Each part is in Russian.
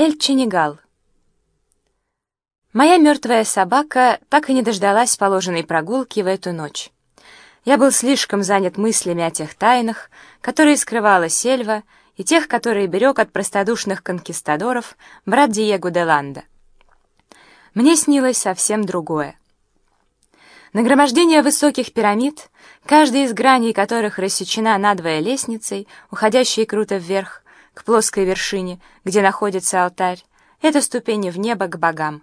Эль-Ченегал. Моя мертвая собака так и не дождалась положенной прогулки в эту ночь. Я был слишком занят мыслями о тех тайнах, которые скрывала сельва, и тех, которые берег от простодушных конкистадоров брат Диего де Ланда. Мне снилось совсем другое. Нагромождение высоких пирамид, каждая из граней которых рассечена надвое лестницей, уходящей круто вверх, к плоской вершине, где находится алтарь, это ступени в небо к богам.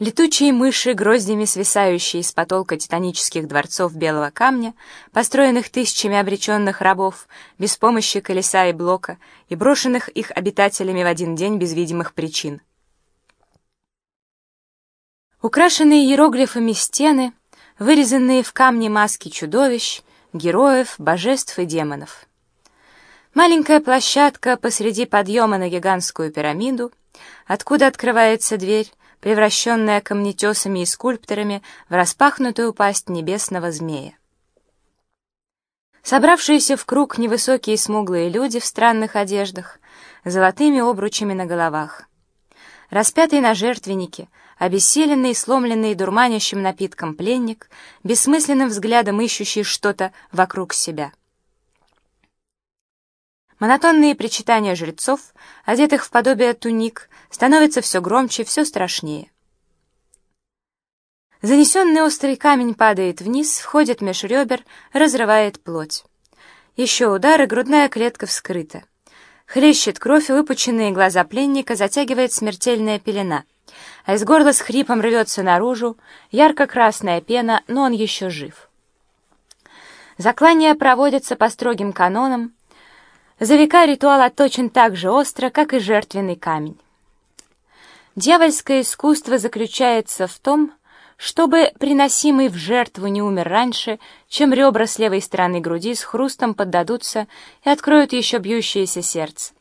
Летучие мыши, гроздями свисающие из потолка титанических дворцов белого камня, построенных тысячами обреченных рабов, без помощи колеса и блока, и брошенных их обитателями в один день без видимых причин. Украшенные иероглифами стены, вырезанные в камне маски чудовищ, героев, божеств и демонов. Маленькая площадка посреди подъема на гигантскую пирамиду, откуда открывается дверь, превращенная камнетесами и скульпторами в распахнутую пасть небесного змея. Собравшиеся в круг невысокие смуглые люди в странных одеждах, золотыми обручами на головах. Распятый на жертвеннике, обессиленный, сломленный дурманящим напитком пленник, бессмысленным взглядом ищущий что-то вокруг себя. Монотонные причитания жрецов, одетых в подобие туник, становятся все громче, все страшнее. Занесенный острый камень падает вниз, входит меж ребер, разрывает плоть. Еще удар, и грудная клетка вскрыта. Хлещет кровь, и выпученные глаза пленника затягивает смертельная пелена, а из горла с хрипом рвется наружу ярко-красная пена, но он еще жив. Заклания проводятся по строгим канонам, за века ритуал отточен так же остро, как и жертвенный камень. Дьявольское искусство заключается в том, чтобы приносимый в жертву не умер раньше, чем ребра с левой стороны груди с хрустом поддадутся и откроют еще бьющееся сердце.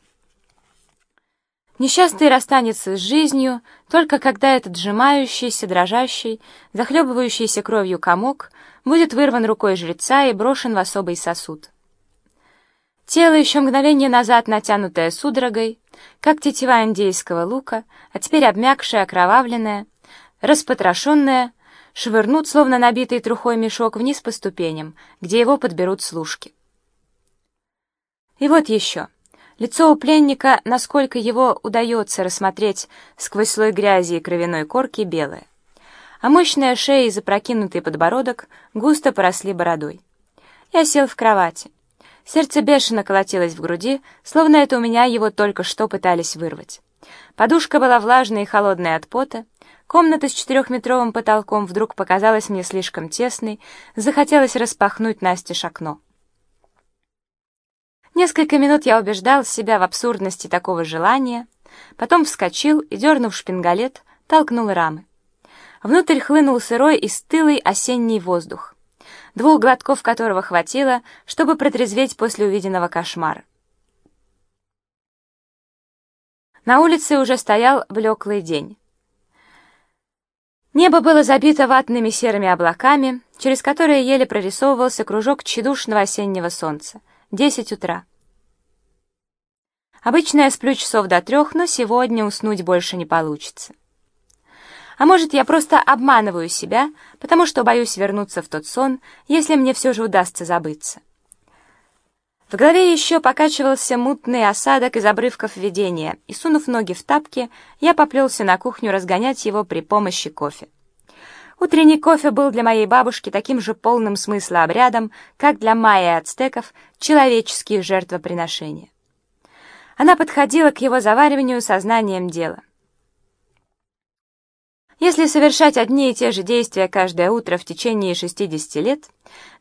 Несчастный расстанется с жизнью, только когда этот сжимающийся, дрожащий, захлебывающийся кровью комок будет вырван рукой жреца и брошен в особый сосуд. Тело, еще мгновение назад натянутое судорогой, как тетива индейского лука, а теперь обмякшее, окровавленное, распотрошенное, швырнут, словно набитый трухой мешок, вниз по ступеням, где его подберут служки. И вот еще. Лицо у пленника, насколько его удается рассмотреть сквозь слой грязи и кровяной корки, белое. А мощная шея и запрокинутый подбородок густо поросли бородой. Я сел в кровати. Сердце бешено колотилось в груди, словно это у меня его только что пытались вырвать. Подушка была влажная и холодная от пота. Комната с четырехметровым потолком вдруг показалась мне слишком тесной, захотелось распахнуть настежь окно. Несколько минут я убеждал себя в абсурдности такого желания, потом вскочил и, дернув шпингалет, толкнул рамы. Внутрь хлынул сырой и стылый осенний воздух двух глотков которого хватило, чтобы протрезветь после увиденного кошмара. На улице уже стоял блеклый день. Небо было забито ватными серыми облаками, через которые еле прорисовывался кружок тщедушного осеннего солнца. Десять утра. Обычно я сплю часов до трех, но сегодня уснуть больше не получится. А может, я просто обманываю себя, потому что боюсь вернуться в тот сон, если мне все же удастся забыться. В голове еще покачивался мутный осадок из обрывков видения, и, сунув ноги в тапки, я поплелся на кухню разгонять его при помощи кофе. Утренний кофе был для моей бабушки таким же полным смысла обрядом, как для майя ацтеков человеческие жертвоприношения. Она подходила к его завариванию сознанием дела. Если совершать одни и те же действия каждое утро в течение 60 лет,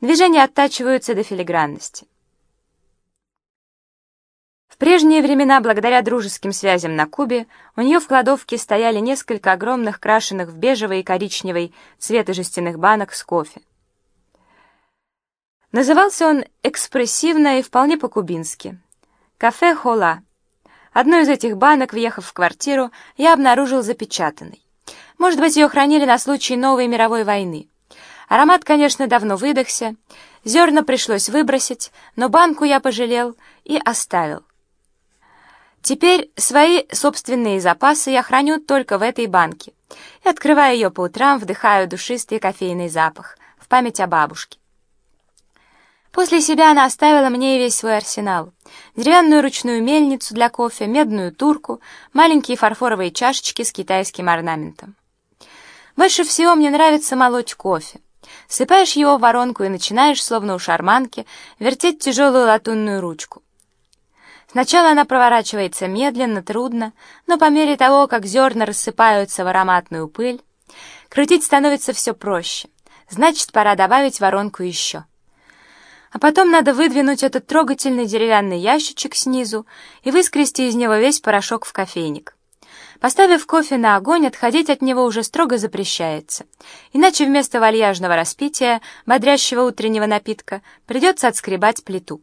движения оттачиваются до филигранности. В прежние времена, благодаря дружеским связям на Кубе, у нее в кладовке стояли несколько огромных крашеных в бежевый и коричневый цвета жестяных банок с кофе. Назывался он экспрессивно и вполне по-кубински. «Кафе Хола». Одну из этих банок, въехав в квартиру, я обнаружил запечатанной. Может быть, ее хранили на случай новой мировой войны. Аромат, конечно, давно выдохся. Зерна пришлось выбросить, но банку я пожалел и оставил. Теперь свои собственные запасы я храню только в этой банке и, открывая ее по утрам, вдыхаю душистый кофейный запах в память о бабушке. После себя она оставила мне весь свой арсенал. Деревянную ручную мельницу для кофе, медную турку, маленькие фарфоровые чашечки с китайским орнаментом. Больше всего мне нравится молоть кофе. Сыпаешь его в воронку и начинаешь, словно у шарманки, вертеть тяжелую латунную ручку. Сначала она проворачивается медленно, трудно, но по мере того, как зерна рассыпаются в ароматную пыль, крутить становится все проще. Значит, пора добавить воронку еще. А потом надо выдвинуть этот трогательный деревянный ящичек снизу и выскрести из него весь порошок в кофейник. Поставив кофе на огонь, отходить от него уже строго запрещается. Иначе вместо вальяжного распития, бодрящего утреннего напитка, придется отскребать плиту.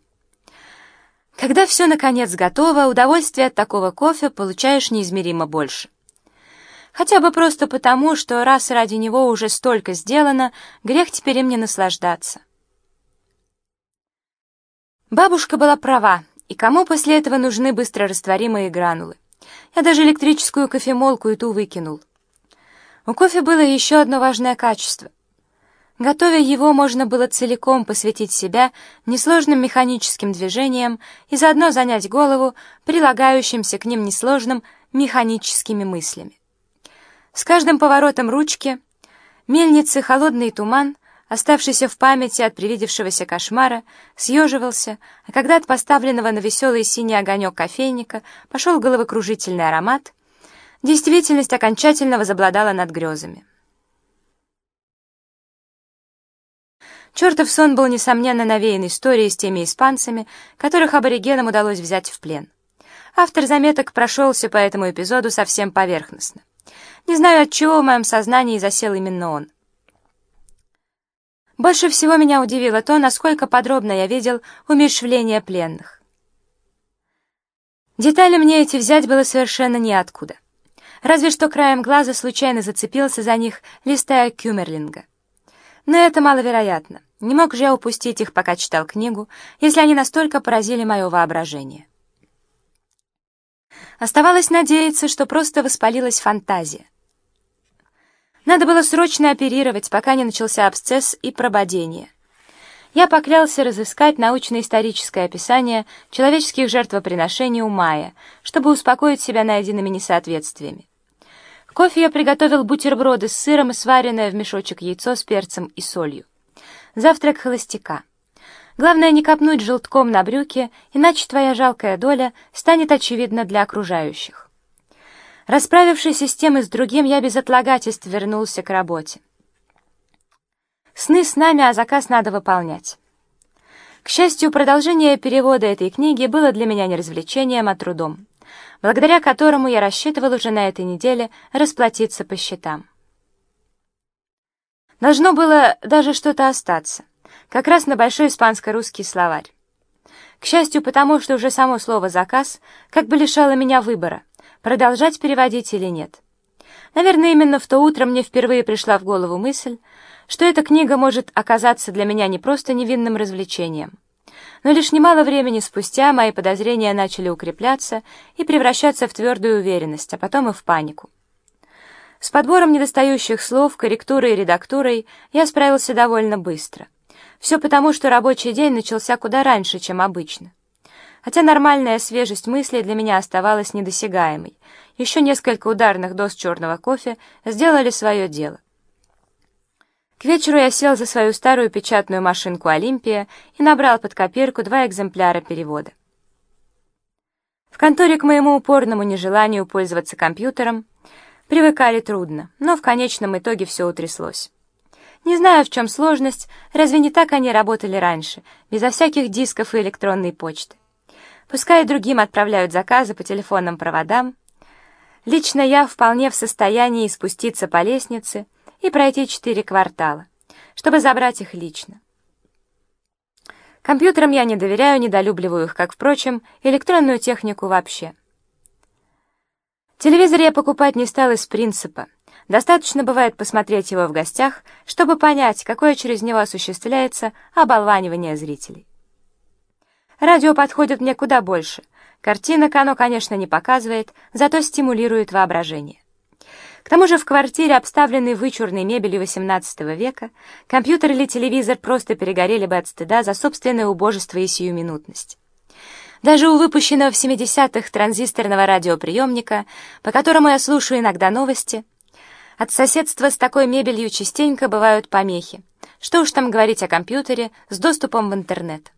Когда все наконец готово, удовольствие от такого кофе получаешь неизмеримо больше. Хотя бы просто потому, что раз ради него уже столько сделано, грех теперь им не наслаждаться. Бабушка была права, и кому после этого нужны быстрорастворимые гранулы? Я даже электрическую кофемолку и ту выкинул. У кофе было еще одно важное качество. Готовя его, можно было целиком посвятить себя несложным механическим движениям и заодно занять голову прилагающимся к ним несложным механическими мыслями. С каждым поворотом ручки мельницы холодный туман оставшийся в памяти от привидевшегося кошмара, съеживался, а когда от поставленного на веселый синий огонек кофейника пошел головокружительный аромат, действительность окончательно возобладала над грезами. Чертов сон был, несомненно, навеян историей с теми испанцами, которых аборигенам удалось взять в плен. Автор заметок прошелся по этому эпизоду совсем поверхностно. Не знаю, от чего в моем сознании засел именно он. Больше всего меня удивило то, насколько подробно я видел умерщвление пленных. Детали мне эти взять было совершенно неоткуда. Разве что краем глаза случайно зацепился за них, листая Кюмерлинга. Но это маловероятно. Не мог же я упустить их, пока читал книгу, если они настолько поразили мое воображение. Оставалось надеяться, что просто воспалилась фантазия. Надо было срочно оперировать, пока не начался абсцесс и прободение. Я поклялся разыскать научно-историческое описание человеческих жертвоприношений у Майя, чтобы успокоить себя найденными несоответствиями. кофе я приготовил бутерброды с сыром и сваренное в мешочек яйцо с перцем и солью. Завтрак холостяка. Главное не копнуть желтком на брюки, иначе твоя жалкая доля станет очевидна для окружающих. Расправившись с тем и с другим, я без отлагательств вернулся к работе. Сны с нами, а заказ надо выполнять. К счастью, продолжение перевода этой книги было для меня не развлечением, а трудом, благодаря которому я рассчитывал уже на этой неделе расплатиться по счетам. Должно было даже что-то остаться, как раз на большой испанско-русский словарь. К счастью, потому что уже само слово «заказ» как бы лишало меня выбора — продолжать переводить или нет. Наверное, именно в то утро мне впервые пришла в голову мысль, что эта книга может оказаться для меня не просто невинным развлечением. Но лишь немало времени спустя мои подозрения начали укрепляться и превращаться в твердую уверенность, а потом и в панику. С подбором недостающих слов, корректурой и редактурой я справился довольно быстро. Все потому, что рабочий день начался куда раньше, чем обычно хотя нормальная свежесть мыслей для меня оставалась недосягаемой. Еще несколько ударных доз черного кофе сделали свое дело. К вечеру я сел за свою старую печатную машинку «Олимпия» и набрал под копирку два экземпляра перевода. В конторе к моему упорному нежеланию пользоваться компьютером привыкали трудно, но в конечном итоге все утряслось. Не знаю, в чем сложность, разве не так они работали раньше, безо всяких дисков и электронной почты. Пускай другим отправляют заказы по телефонным проводам, лично я вполне в состоянии спуститься по лестнице и пройти четыре квартала, чтобы забрать их лично. Компьютерам я не доверяю, недолюбливаю их, как, впрочем, электронную технику вообще. Телевизор я покупать не стал из принципа. Достаточно бывает посмотреть его в гостях, чтобы понять, какое через него осуществляется оболванивание зрителей. Радио подходит мне куда больше. Картинок оно, конечно, не показывает, зато стимулирует воображение. К тому же в квартире, обставленной вычурной мебелью XVIII века, компьютер или телевизор просто перегорели бы от стыда за собственное убожество и сиюминутность. Даже у выпущенного в 70-х транзисторного радиоприемника, по которому я слушаю иногда новости, от соседства с такой мебелью частенько бывают помехи. Что уж там говорить о компьютере с доступом в интернет.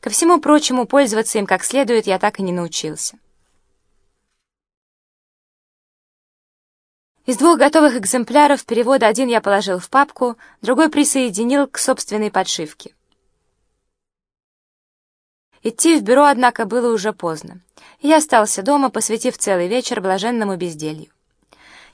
Ко всему прочему, пользоваться им как следует я так и не научился. Из двух готовых экземпляров перевода один я положил в папку, другой присоединил к собственной подшивке. Идти в бюро, однако, было уже поздно. Я остался дома, посвятив целый вечер блаженному безделью.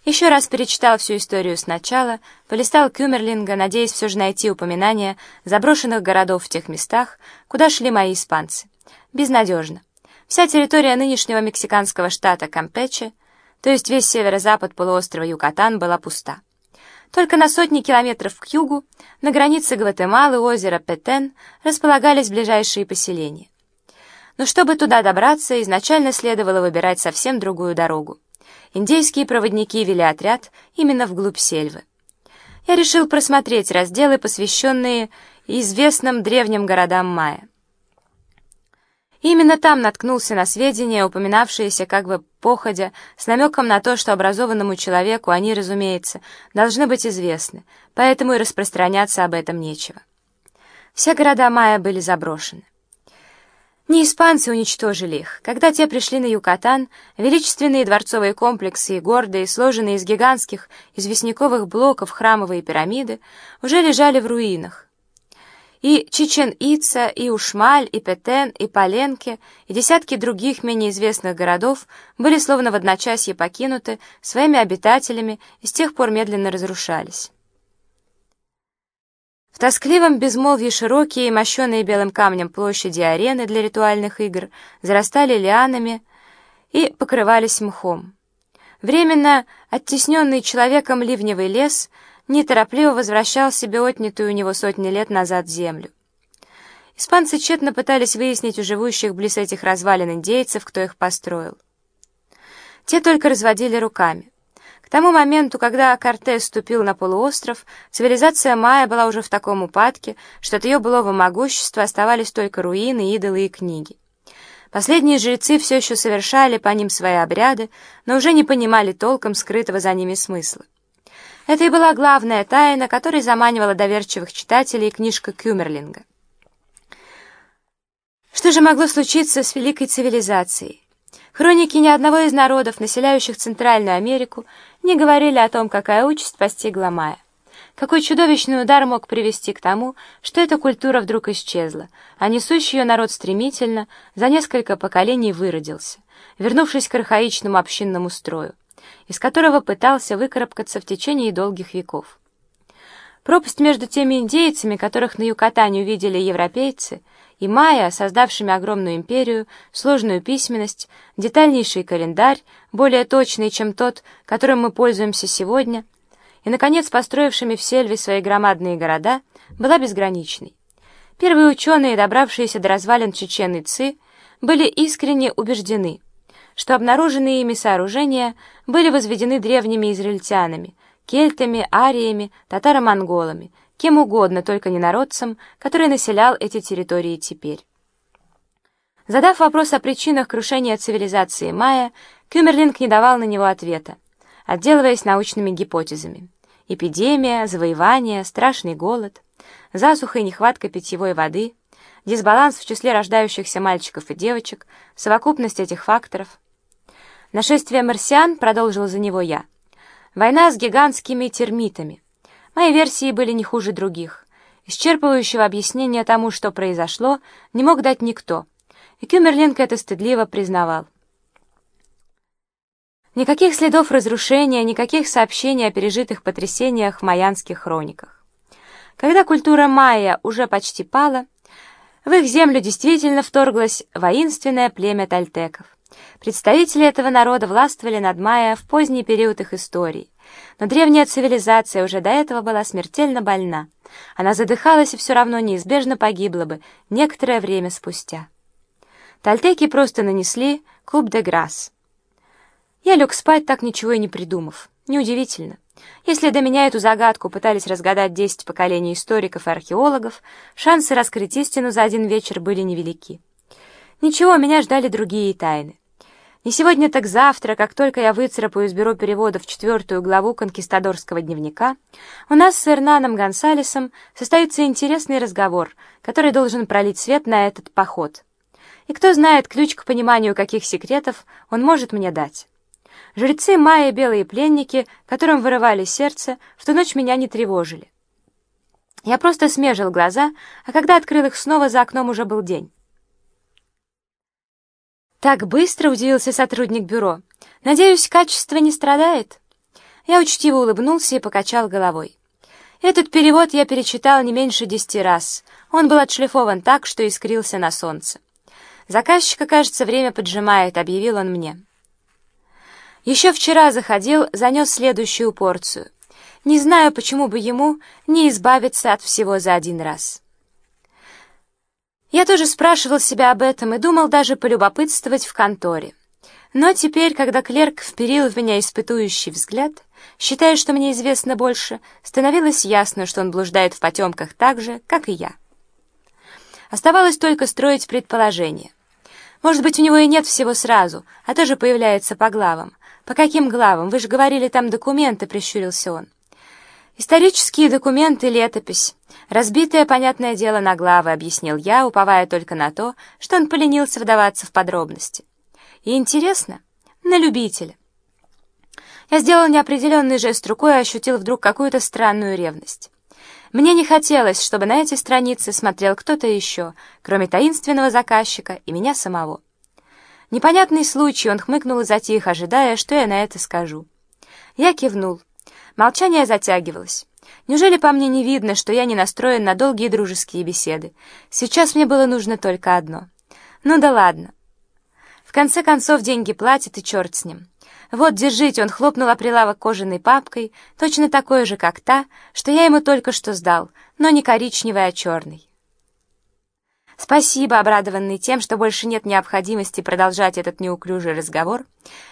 Еще раз перечитал всю историю сначала, полистал Кюмерлинга, надеясь все же найти упоминания заброшенных городов в тех местах, куда шли мои испанцы. Безнадежно. Вся территория нынешнего мексиканского штата Кампече то есть весь северо-запад полуострова Юкатан была пуста. Только на сотни километров к югу, на границе Гватемалы, озера Петен, располагались ближайшие поселения. Но чтобы туда добраться, изначально следовало выбирать совсем другую дорогу. Индейские проводники вели отряд именно вглубь сельвы. Я решил просмотреть разделы, посвященные известным древним городам майя. Именно там наткнулся на сведения, упоминавшиеся как бы походя, с намеком на то, что образованному человеку они, разумеется, должны быть известны, поэтому и распространяться об этом нечего. Все города Майя были заброшены. Не испанцы уничтожили их. Когда те пришли на Юкатан, величественные дворцовые комплексы и гордые, сложенные из гигантских известняковых блоков храмовые пирамиды, уже лежали в руинах. И Чичен-Ица, и Ушмаль, и Петен, и Паленке, и десятки других менее известных городов были словно в одночасье покинуты своими обитателями и с тех пор медленно разрушались. В тоскливом безмолвии широкие, мощенные белым камнем площади арены для ритуальных игр зарастали лианами и покрывались мхом. Временно оттесненный человеком ливневый лес — неторопливо возвращал себе отнятую у него сотни лет назад землю. Испанцы тщетно пытались выяснить у живущих близ этих развалин индейцев, кто их построил. Те только разводили руками. Тому моменту, когда Кортес ступил на полуостров, цивилизация майя была уже в таком упадке, что от ее былого могущества оставались только руины, идолы и книги. Последние жрецы все еще совершали по ним свои обряды, но уже не понимали толком скрытого за ними смысла. Это и была главная тайна, которой заманивала доверчивых читателей книжка Кюмерлинга. Что же могло случиться с великой цивилизацией? Хроники ни одного из народов, населяющих Центральную Америку, не говорили о том, какая участь постигла Майя. Какой чудовищный удар мог привести к тому, что эта культура вдруг исчезла, а несущий ее народ стремительно за несколько поколений выродился, вернувшись к архаичному общинному строю из которого пытался выкарабкаться в течение долгих веков. Пропасть между теми индейцами, которых на Юкатане увидели европейцы, и майя, создавшими огромную империю, сложную письменность, детальнейший календарь, более точный, чем тот, которым мы пользуемся сегодня, и, наконец, построившими в сельве свои громадные города, была безграничной. Первые ученые, добравшиеся до развалин Чечен Ци, были искренне убеждены – что обнаруженные ими сооружения были возведены древними израильтянами, кельтами, ариями, татаро-монголами, кем угодно, только не народцем, который населял эти территории теперь. Задав вопрос о причинах крушения цивилизации майя, Кюмерлинг не давал на него ответа, отделываясь научными гипотезами. Эпидемия, завоевание, страшный голод, засуха и нехватка питьевой воды, дисбаланс в числе рождающихся мальчиков и девочек, совокупность этих факторов — Нашествие марсиан, продолжил за него я. Война с гигантскими термитами. Мои версии были не хуже других. Исчерпывающего объяснения тому, что произошло, не мог дать никто. И Кюмерлинг это стыдливо признавал. Никаких следов разрушения, никаких сообщений о пережитых потрясениях в майянских хрониках. Когда культура майя уже почти пала, в их землю действительно вторглось воинственное племя тальтеков. Представители этого народа властвовали над майя в поздний период их истории. Но древняя цивилизация уже до этого была смертельно больна. Она задыхалась и все равно неизбежно погибла бы некоторое время спустя. Тальтеки просто нанесли «Куб де Грасс». Я лег спать, так ничего и не придумав. Неудивительно. Если до меня эту загадку пытались разгадать десять поколений историков и археологов, шансы раскрыть истину за один вечер были невелики. Ничего, меня ждали другие тайны. Не сегодня, так завтра, как только я выцарапаю из бюро переводов четвертую главу конкистадорского дневника, у нас с Эрнаном Гонсалесом состоится интересный разговор, который должен пролить свет на этот поход. И кто знает, ключ к пониманию каких секретов он может мне дать. Жрецы майя белые пленники, которым вырывали сердце, в ту ночь меня не тревожили. Я просто смежил глаза, а когда открыл их снова, за окном уже был день. Так быстро удивился сотрудник бюро. Надеюсь, качество не страдает? Я учтиво улыбнулся и покачал головой. Этот перевод я перечитал не меньше десяти раз. Он был отшлифован так, что искрился на солнце. Заказчика, кажется, время поджимает, объявил он мне. Еще вчера заходил, занес следующую порцию. Не знаю, почему бы ему не избавиться от всего за один раз. Я тоже спрашивал себя об этом и думал даже полюбопытствовать в конторе. Но теперь, когда клерк вперил в меня испытующий взгляд, считая, что мне известно больше, становилось ясно, что он блуждает в потемках так же, как и я. Оставалось только строить предположение. Может быть, у него и нет всего сразу, а тоже появляется по главам, «По каким главам? Вы же говорили, там документы», — прищурился он. «Исторические документы, летопись. Разбитое, понятное дело, на главы», — объяснил я, уповая только на то, что он поленился вдаваться в подробности. «И интересно? На любителя». Я сделал неопределенный жест рукой и ощутил вдруг какую-то странную ревность. Мне не хотелось, чтобы на эти страницы смотрел кто-то еще, кроме таинственного заказчика и меня самого. Непонятный случай, он хмыкнул и затих, ожидая, что я на это скажу. Я кивнул. Молчание затягивалось. Неужели по мне не видно, что я не настроен на долгие дружеские беседы? Сейчас мне было нужно только одно. Ну да ладно. В конце концов, деньги платят, и черт с ним. Вот, держите, он хлопнул о прилавок кожаной папкой, точно такой же, как та, что я ему только что сдал, но не коричневый, а черный. Спасибо, обрадованный тем, что больше нет необходимости продолжать этот неуклюжий разговор,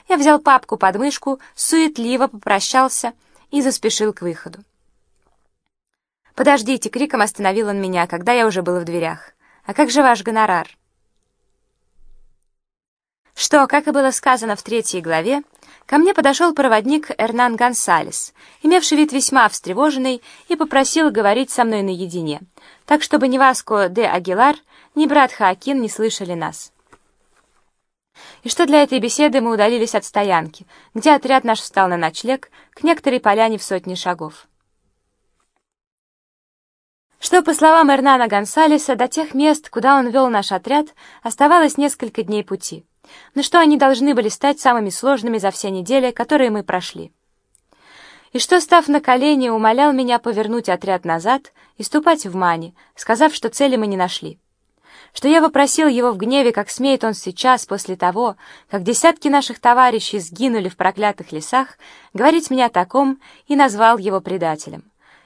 я взял папку под мышку, суетливо попрощался и заспешил к выходу. «Подождите!» — криком остановил он меня, когда я уже был в дверях. «А как же ваш гонорар?» Что, как и было сказано в третьей главе, ко мне подошел проводник Эрнан Гонсалес, имевший вид весьма встревоженный, и попросил говорить со мной наедине, так чтобы ни Васко де Агилар, ни брат Хаакин не слышали нас. И что для этой беседы мы удалились от стоянки, где отряд наш встал на ночлег к некоторой поляне в сотни шагов. Что, по словам Эрнана Гонсалеса, до тех мест, куда он вел наш отряд, оставалось несколько дней пути, но что они должны были стать самыми сложными за все недели, которые мы прошли. И что, став на колени, умолял меня повернуть отряд назад и ступать в Мани, сказав, что цели мы не нашли что я вопросил его в гневе, как смеет он сейчас, после того, как десятки наших товарищей сгинули в проклятых лесах, говорить мне о таком и назвал его предателем.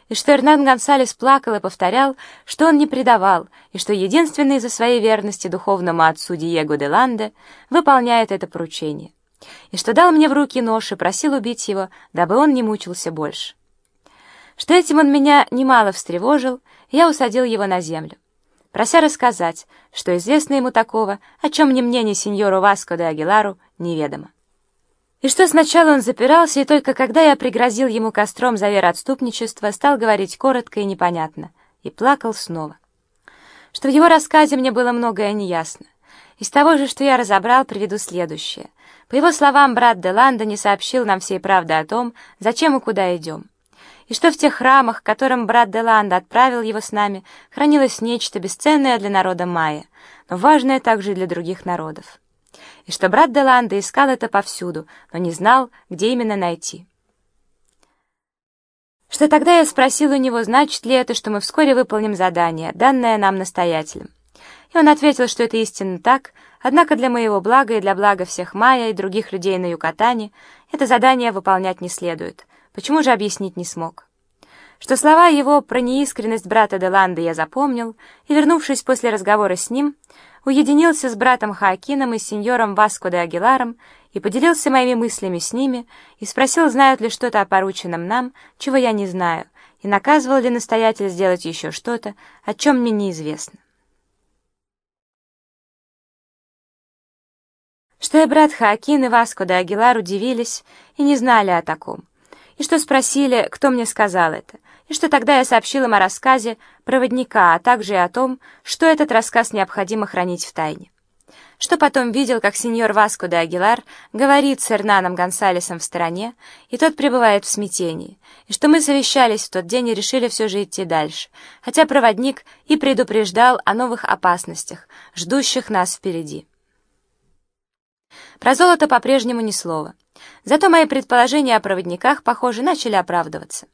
И что Эрнан Гонсалес плакал и повторял, что он не предавал, и что единственный из-за своей верности духовному отцу Диего де Ланде выполняет это поручение. И что дал мне в руки нож и просил убить его, дабы он не мучился больше. Что этим он меня немало встревожил, я усадил его на землю прося рассказать, что известно ему такого, о чем ни мне, ни сеньору Васко де Агилару неведомо. И что сначала он запирался, и только когда я пригрозил ему костром за вероотступничество, стал говорить коротко и непонятно, и плакал снова. Что в его рассказе мне было многое неясно. Из того же, что я разобрал, приведу следующее. По его словам, брат Деланда не сообщил нам всей правды о том, зачем и куда идем и что в тех храмах, которым брат Деланда отправил его с нами, хранилось нечто бесценное для народа майя, но важное также и для других народов. И что брат Деланда искал это повсюду, но не знал, где именно найти. Что тогда я спросил у него, значит ли это, что мы вскоре выполним задание, данное нам настоятелем. И он ответил, что это истинно так, однако для моего блага и для блага всех майя и других людей на Юкатане это задание выполнять не следует — Почему же объяснить не смог? Что слова его про неискренность брата Деланды я запомнил, и, вернувшись после разговора с ним, уединился с братом Хаакином и сеньором Васко де Агиларом и поделился моими мыслями с ними и спросил, знают ли что-то о порученном нам, чего я не знаю, и наказывал ли настоятель сделать еще что-то, о чем мне неизвестно. Что и брат Хаакин и Васко де Агилар удивились и не знали о таком, и что спросили, кто мне сказал это, и что тогда я сообщил им о рассказе проводника, а также и о том, что этот рассказ необходимо хранить в тайне. Что потом видел, как сеньор Васко де Агилар говорит с Эрнаном Гонсалесом в стороне, и тот пребывает в смятении, и что мы совещались в тот день и решили все же идти дальше, хотя проводник и предупреждал о новых опасностях, ждущих нас впереди. Про золото по-прежнему ни слова. Зато мои предположения о проводниках, похоже, начали оправдываться.